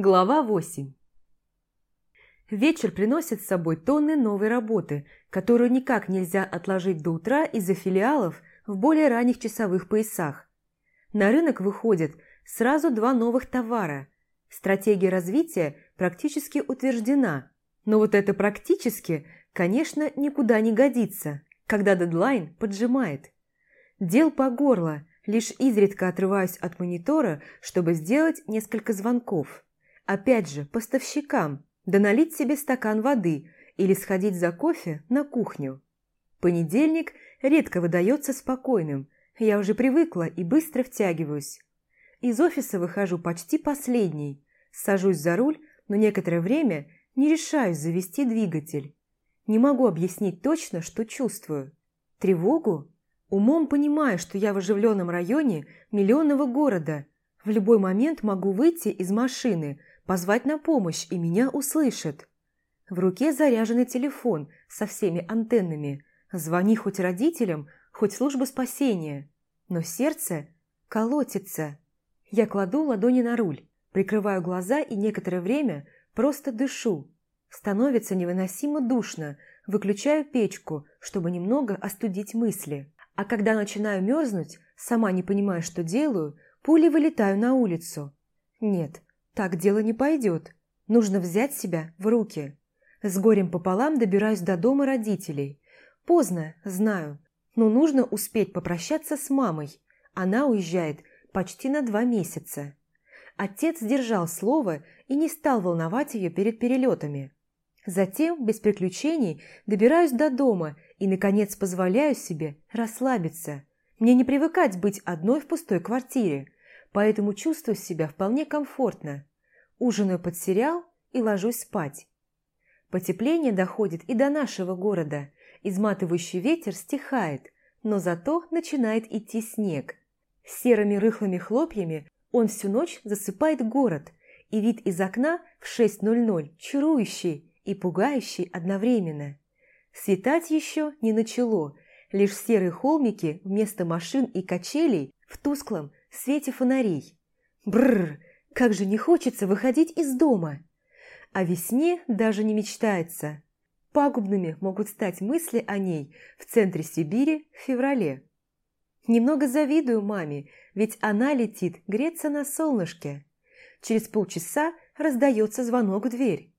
Глава 8 Вечер приносит с собой тонны новой работы, которую никак нельзя отложить до утра из-за филиалов в более ранних часовых поясах. На рынок выходят сразу два новых товара. Стратегия развития практически утверждена, но вот это практически, конечно, никуда не годится, когда дедлайн поджимает. Дел по горло, лишь изредка отрываюсь от монитора, чтобы сделать несколько звонков. Опять же, поставщикам, да налить себе стакан воды или сходить за кофе на кухню. Понедельник редко выдается спокойным, я уже привыкла и быстро втягиваюсь. Из офиса выхожу почти последней, сажусь за руль, но некоторое время не решаюсь завести двигатель. Не могу объяснить точно, что чувствую. Тревогу? Умом понимаю, что я в оживленном районе миллионного города. В любой момент могу выйти из машины, позвать на помощь, и меня услышат. В руке заряженный телефон со всеми антеннами. Звони хоть родителям, хоть службу спасения. Но сердце колотится. Я кладу ладони на руль, прикрываю глаза и некоторое время просто дышу. Становится невыносимо душно, выключаю печку, чтобы немного остудить мысли. А когда начинаю мерзнуть, сама не понимая, что делаю, пулей вылетаю на улицу. Нет, так дело не пойдет. Нужно взять себя в руки. С горем пополам добираюсь до дома родителей. Поздно, знаю, но нужно успеть попрощаться с мамой. Она уезжает почти на два месяца. Отец сдержал слово и не стал волновать ее перед перелетами. Затем, без приключений, добираюсь до дома и, наконец, позволяю себе расслабиться. Мне не привыкать быть одной в пустой квартире, поэтому чувствую себя вполне комфортно. Ужинаю под сериал и ложусь спать. Потепление доходит и до нашего города. Изматывающий ветер стихает, но зато начинает идти снег. Серыми рыхлыми хлопьями он всю ночь засыпает город, и вид из окна в 6.00 чарующий, и пугающий одновременно. Светать еще не начало, лишь серые холмики вместо машин и качелей в тусклом свете фонарей. Бррр, как же не хочется выходить из дома! О весне даже не мечтается. Пагубными могут стать мысли о ней в центре Сибири в феврале. Немного завидую маме, ведь она летит греться на солнышке. Через полчаса раздается звонок в дверь.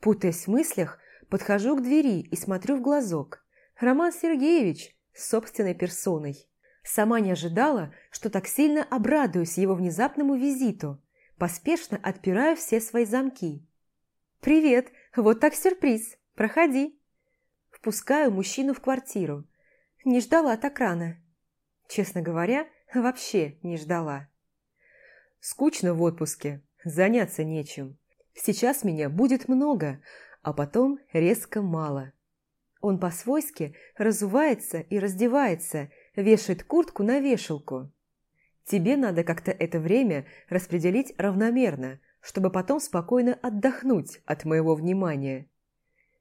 Путаясь в мыслях, подхожу к двери и смотрю в глазок. Роман Сергеевич с собственной персоной. Сама не ожидала, что так сильно обрадуюсь его внезапному визиту. Поспешно отпираю все свои замки. «Привет! Вот так сюрприз! Проходи!» Впускаю мужчину в квартиру. Не ждала так рано. Честно говоря, вообще не ждала. Скучно в отпуске, заняться нечем. Сейчас меня будет много, а потом резко мало. Он по-свойски разувается и раздевается, вешает куртку на вешалку. Тебе надо как-то это время распределить равномерно, чтобы потом спокойно отдохнуть от моего внимания.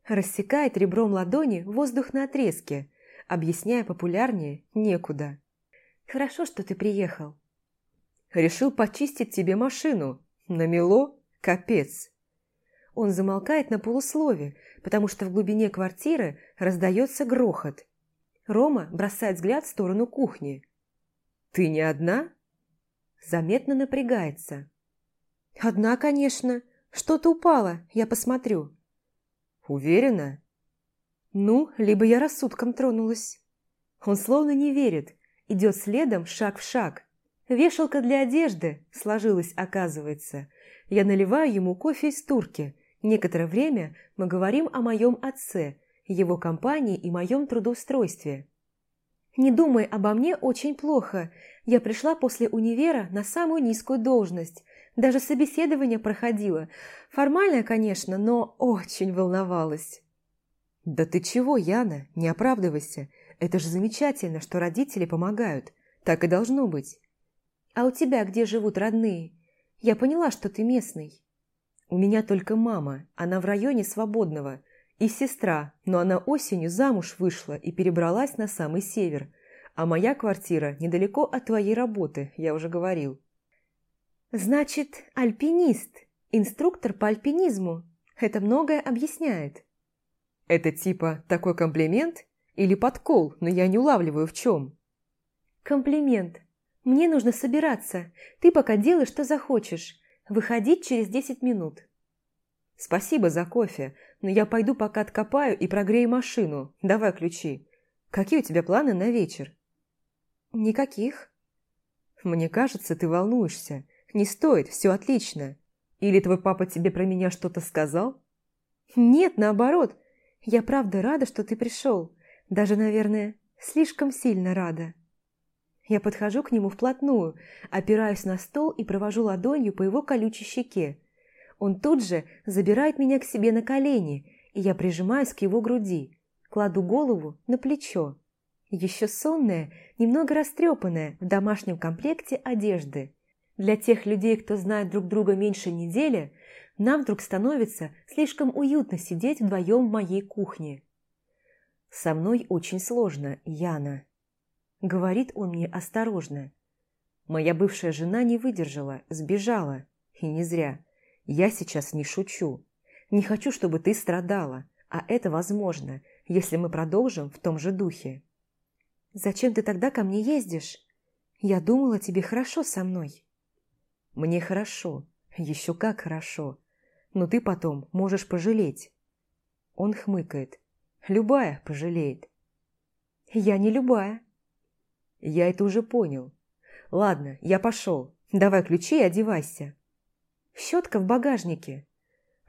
Рассекает ребром ладони воздух на отрезке, объясняя популярнее некуда. Хорошо, что ты приехал. Решил почистить тебе машину. Намело? Капец. Он замолкает на полуслове, потому что в глубине квартиры раздается грохот. Рома бросает взгляд в сторону кухни. «Ты не одна?» Заметно напрягается. «Одна, конечно. Что-то упало, я посмотрю». «Уверена?» «Ну, либо я рассудком тронулась». Он словно не верит, идет следом шаг в шаг. Вешалка для одежды сложилась, оказывается – я наливаю ему кофе из турки. Некоторое время мы говорим о моем отце, его компании и моем трудоустройстве. Не думай обо мне очень плохо. Я пришла после универа на самую низкую должность. Даже собеседование проходила. Формально, конечно, но очень волновалась. «Да ты чего, Яна? Не оправдывайся. Это же замечательно, что родители помогают. Так и должно быть». «А у тебя где живут родные? Я поняла, что ты местный. У меня только мама, она в районе Свободного, и сестра, но она осенью замуж вышла и перебралась на самый север, а моя квартира недалеко от твоей работы, я уже говорил. Значит, альпинист. Инструктор по альпинизму. Это многое объясняет. Это типа такой комплимент или подкол, но я не улавливаю в чем. Комплимент. Мне нужно собираться. Ты пока делай, что захочешь. Выходить через десять минут. Спасибо за кофе, но я пойду пока откопаю и прогрею машину. Давай ключи. Какие у тебя планы на вечер? Никаких. Мне кажется, ты волнуешься. Не стоит, все отлично. Или твой папа тебе про меня что-то сказал? Нет, наоборот. Я правда рада, что ты пришел. Даже, наверное, слишком сильно рада. Я подхожу к нему вплотную, опираюсь на стол и провожу ладонью по его колючей щеке. Он тут же забирает меня к себе на колени, и я прижимаюсь к его груди, кладу голову на плечо. Еще сонная, немного растрепанная в домашнем комплекте одежды. Для тех людей, кто знает друг друга меньше недели, нам вдруг становится слишком уютно сидеть вдвоем в моей кухне. «Со мной очень сложно, Яна», — говорит он мне осторожно. «Моя бывшая жена не выдержала, сбежала, и не зря. Я сейчас не шучу. Не хочу, чтобы ты страдала, а это возможно, если мы продолжим в том же духе». «Зачем ты тогда ко мне ездишь? Я думала, тебе хорошо со мной». «Мне хорошо, еще как хорошо, но ты потом можешь пожалеть». Он хмыкает. «Любая пожалеет». «Я не любая». «Я это уже понял. Ладно, я пошел. Давай ключи и одевайся». «Щетка в багажнике».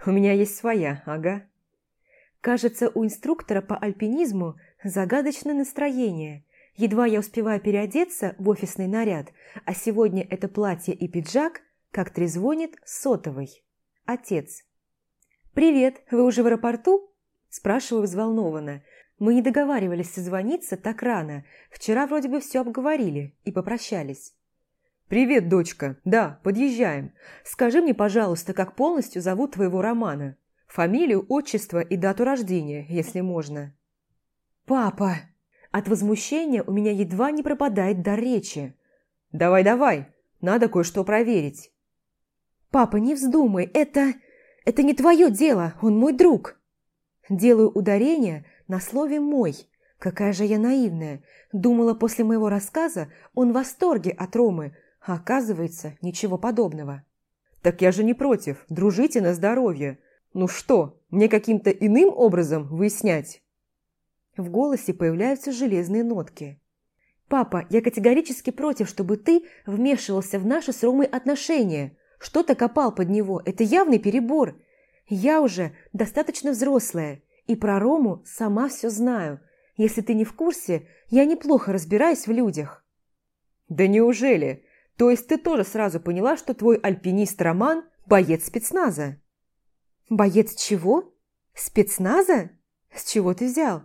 «У меня есть своя, ага». Кажется, у инструктора по альпинизму загадочное настроение. Едва я успеваю переодеться в офисный наряд, а сегодня это платье и пиджак, как трезвонит сотовый. Отец. «Привет, вы уже в аэропорту?» Спрашиваю взволнованно. Мы не договаривались созвониться так рано. Вчера вроде бы все обговорили и попрощались. «Привет, дочка. Да, подъезжаем. Скажи мне, пожалуйста, как полностью зовут твоего Романа? Фамилию, отчество и дату рождения, если можно». «Папа!» От возмущения у меня едва не пропадает дар речи. «Давай-давай, надо кое-что проверить». «Папа, не вздумай, это... это не твое дело, он мой друг». Делаю ударение на слове «мой». Какая же я наивная. Думала, после моего рассказа он в восторге от Ромы, а оказывается, ничего подобного. «Так я же не против, дружите на здоровье. Ну что, мне каким-то иным образом выяснять?» В голосе появляются железные нотки. «Папа, я категорически против, чтобы ты вмешивался в наши с Ромой отношения. Что-то копал под него. Это явный перебор. Я уже достаточно взрослая, и про Рому сама все знаю. Если ты не в курсе, я неплохо разбираюсь в людях». «Да неужели? То есть ты тоже сразу поняла, что твой альпинист Роман – боец спецназа?» «Боец чего? Спецназа? С чего ты взял?»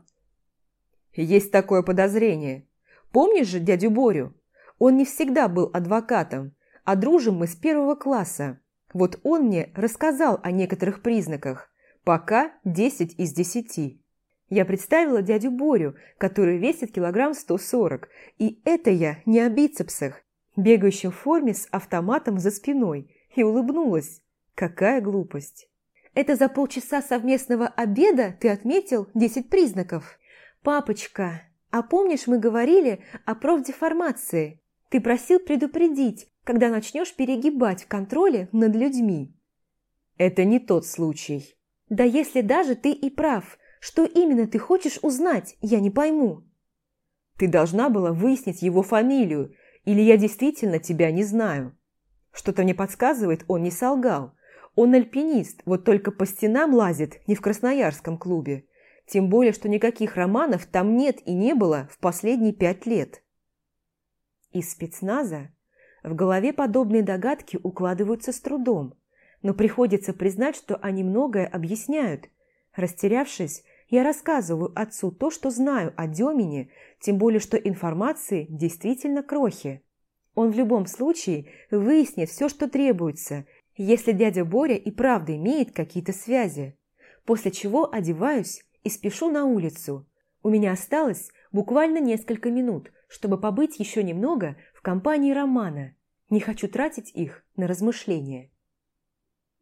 Есть такое подозрение. Помнишь же дядю Борю? Он не всегда был адвокатом, а дружим мы с первого класса. Вот он мне рассказал о некоторых признаках. Пока 10 из 10. Я представила дядю Борю, который весит килограмм 140, и это я не о бицепсах, бегающем в форме с автоматом за спиной, и улыбнулась. Какая глупость. Это за полчаса совместного обеда ты отметил 10 признаков? «Папочка, а помнишь, мы говорили о профдеформации? Ты просил предупредить, когда начнешь перегибать в контроле над людьми». «Это не тот случай». «Да если даже ты и прав, что именно ты хочешь узнать, я не пойму». «Ты должна была выяснить его фамилию, или я действительно тебя не знаю. Что-то мне подсказывает, он не солгал. Он альпинист, вот только по стенам лазит не в Красноярском клубе. Тем более, что никаких романов там нет и не было в последние пять лет. Из спецназа в голове подобные догадки укладываются с трудом, но приходится признать, что они многое объясняют. Растерявшись, я рассказываю отцу то, что знаю о Демине, тем более, что информации действительно крохи. Он в любом случае выяснит все, что требуется, если дядя Боря и правда имеет какие-то связи. После чего одеваюсь и спешу на улицу. У меня осталось буквально несколько минут, чтобы побыть еще немного в компании Романа. Не хочу тратить их на размышления.